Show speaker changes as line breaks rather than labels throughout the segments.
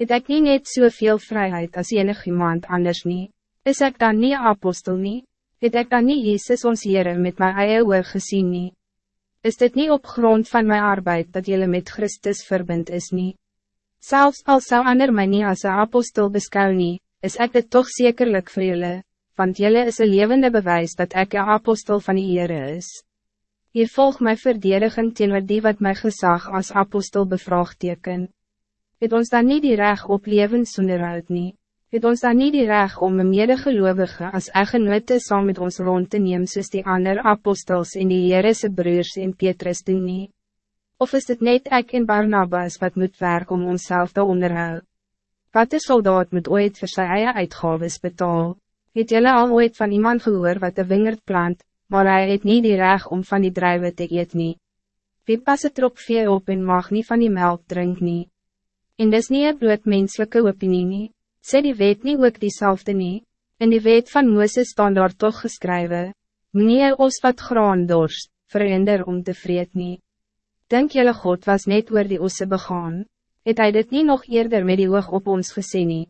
Het ek nie net soveel vrijheid als enig iemand anders nie? Is ek dan nie apostel nie? Het ek dan nie Jezus ons Heere met my eie oor gezien nie? Is dit niet op grond van mijn arbeid dat jullie met Christus verbind is niet? Zelfs al zou ander my nie as een apostel beskou nie, is ek dit toch zekerlijk voor jullie, want jullie is een levende bewijs dat ik een apostel van die Heere is. Hier volg my verdediging teenoor die wat my gezag als apostel bevraagteken. Het ons dan niet die recht op leven sonder uit nie? Het ons dan niet die recht om een medegeloovige als echtgenote saam met ons rond te neem soos die ander apostels en die Heerese broers en Petrus doen nie? Of is het net ik en Barnabas wat moet werken om onszelf te onderhouden? Wat een soldaat moet ooit voor zijn eigen uitgaves betaal? Het jullie al ooit van iemand gehoor wat de wingerd plant, maar hij het niet die recht om van die druiven te eet nie? Wie pas het erop vee op en mag niet van die melk drink nie? En dis nie een bloot menselijke opinie nie, sê die wet nie ook diezelfde nie, in die wet van Mooses staan daar toch geskrywe, Meneer ons wat graan dorst, verhinder om te vreet nie. Denk jylle God was net oor die osse begaan, het hy dit niet nog eerder met die oog op ons gesê nie?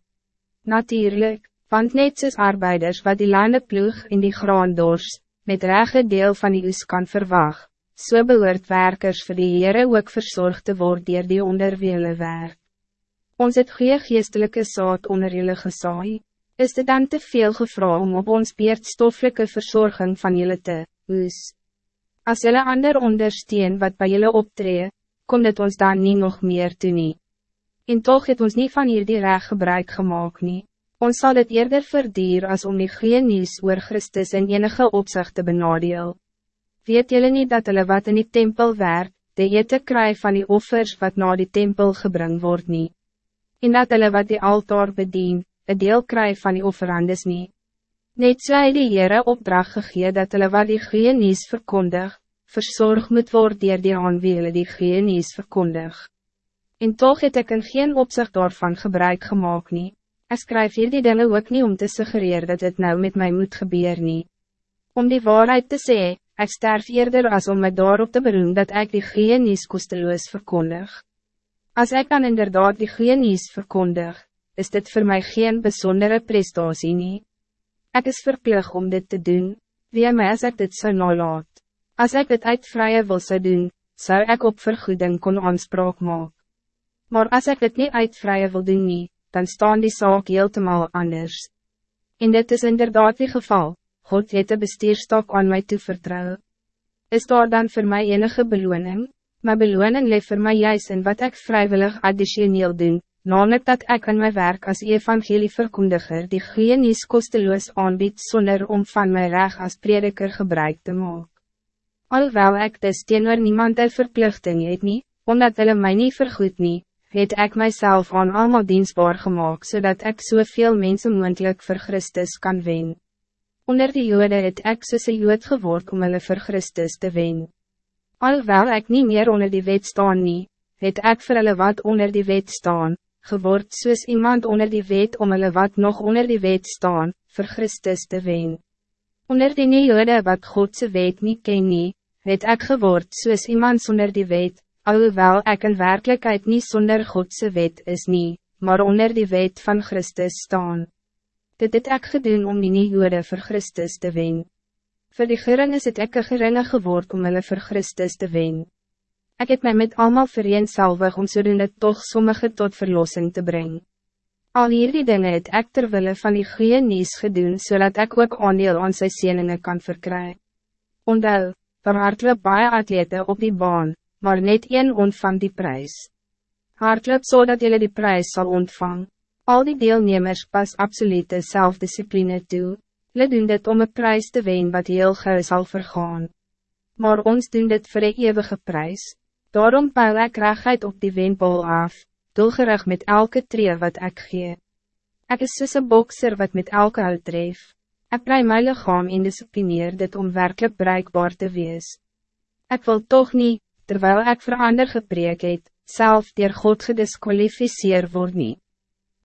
Natuurlijk, want net soos arbeiders wat die lande ploeg in die graan dors, met rege deel van die oes kan verwag, so behoort werkers vir die Heere ook verzorgd te worden dier die onderwele werk. Ons het goeie geestelike saad onder julle gesaai, is dit dan te veel gevra om op ons beerdstoffelike verzorging van julle te oes? Als jullie ander ondersteun wat bij jullie optreden, komt het ons dan niet nog meer te nie. En toch het ons niet van hier die recht gebruik gemaakt nie. Ons zal het eerder verdier als om die geen nieuws oor Christus in enige opzicht te benadeel. Weet jullie niet dat hulle wat in die tempel werk, de ete kry van die offers wat na die tempel gebring word nie. En dat hulle wat die altaar bedien, een deel kry van die offerandes nie. Net so hy die Heere opdracht gegee dat hulle wat die goeie nies verkondig, verzorg moet worden dier die aan wie hulle die goeie nies verkondig. En toch het ek in geen opzicht daarvan gebruik gemaakt nie. Ek skryf hier die dinge ook niet om te suggereren dat het nou met mij moet gebeuren nie. Om die waarheid te sê, ek sterf eerder as om my daarop te beroem dat ik die goeie nies kosteloos verkondig. Als ik dan inderdaad die goeie nies verkondig, is dit voor mij geen bijzondere prestatie nie. Ik is verplicht om dit te doen, wie mij als ik dit zou nalaat. Als ik dit uit vrije wil zou doen, zou ik op vergoeding kon aanspraak maken. Maar als ik dit niet uit vrije wil doen nie, dan staan die zaak heeltemal anders. En dit is inderdaad die geval, God het de bestuurstok aan mij toevertrouwen. Is daar dan voor mij enige beloning? Mijn beloning leeft voor mij juist in wat ik vrijwillig additioneel doe, namelijk dat ik aan mijn werk als evangelieverkondiger die goeie nieuws kosteloos aanbied zonder om van mijn reg als prediker gebruik te maken. Alhoewel ik dus teenoor niemand een verplichting het nie, omdat hulle my nie vergoed nie, het ek myself aan allemaal dienstbaar gemaakt zodat ik zoveel mensen moendlik voor Christus kan wen. Onder die jode het ek soos een jood geword om hulle vir Christus te wen. Alhoewel ik niet meer onder die wet staan nie, het ek vir hulle wat onder die wet staan, geword soos iemand onder die wet om hulle wat nog onder die wet staan, voor Christus te wen. Onder die nie jode wat Godse wet niet ken nie, het ek geword soos iemand zonder die wet, alhoewel ek in werkelijkheid niet zonder Godse wet is nie, maar onder die wet van Christus staan. Dit het ek gedoen om die nie jode vir Christus te wen. Voor die gering is het ek een geringe geword om hulle vir Christus te wen. Ik heb mij met allemaal vereenzelvig om zodoende toch sommige tot verlossing te brengen. Al hierdie dinge het ek terwille van die goeie nies gedoen, zodat ik ook aandeel aan sy sieninge kan verkry. Ondel, daar hardloop baie atlete op die baan, maar net een ontvang die prijs. Hardloop zodat jullie die prijs zal ontvang. Al die deelnemers pas absolute zelfdiscipline toe. Hulle doen dit om een prijs te wen wat heel gauw zal vergaan. Maar ons doen dit voor een eeuwige prijs. Daarom peil ek rechtheid op die wendbal af, doelgerig met elke tree wat ik gee. Ik is soos een bokser wat met elke hou tref. Ek brei my lichaam en disciplineer dit om werkelijk bereikbaar te wees. Ik wil toch niet, terwijl ik verander gepreek het, self dier God gedisqualificeer word nie.